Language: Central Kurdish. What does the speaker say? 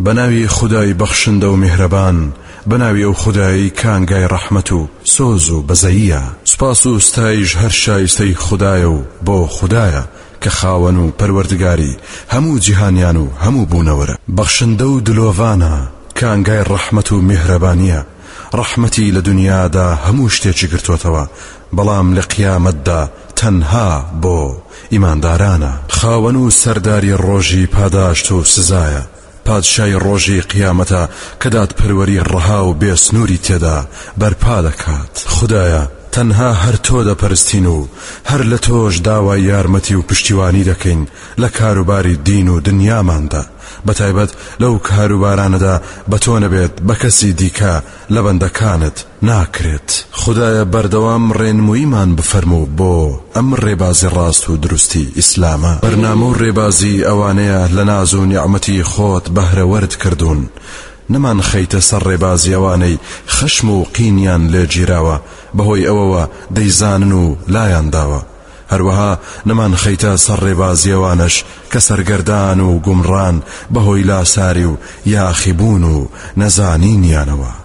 بەناوی خودای بەخشندە و میهرەبان بەناوی ئەو خودایەی کانگای ڕەحمەت و سۆز و بەزەییە سوپاس و ستایش هەر شایستەی خودایە و بۆ خودایە کە خاوەن و پەروەردگاری هەموو جیهانیان و هەموو بوونەوەرە بەخشندە و دلۆڤانە کانگای ڕەحمەت و میهرەبانیە ڕەحمەتی لە دونیادا هەموو شتێکی گرتۆتەوە بەڵام لە قیامەتدا تەنها بۆ ئیماندارانە، خاوەن و سەرداری ڕۆژی پاداشت و سزایە، پادشای ڕۆژی قیامەتە کە دادپەروەری ڕەها و بێ سنووری تێدا بەرپا دەکات، خودایە تەنها هەر تۆ دەپەرستین و هەر لە تۆش داوای یارمەتی و پشتیوانی دەکەین لە کاروباری دین و دنیاماندا، بەتایبەت لەو کاروبارانەدا بە تۆ نەبێت بە کەسی دیکە لە بەندەکانت ناکرێت خودایە بەردەوام ڕێنموویمان بفەرموو بۆ ئەم ڕێبازی ڕاست و دروستی ئیسلامە بەرنامە و ڕێبازی ئەوانەیە لە ناز و نیعمەتی خۆت بەهرەوەرد کردوون نەمان خەیتە سەر ڕێبازی ئەوانەی خەشم و قینیان لێ گیراوە بەهۆی ئەوەوە دەیزانن و لایان داوە هەروەها نەمان خەیتە سەر ڕێبازی ئەوانەش کە سەرگەردان و گومڕان بەهۆی لاساری و یاخیبوون و نەزانینیانەوە.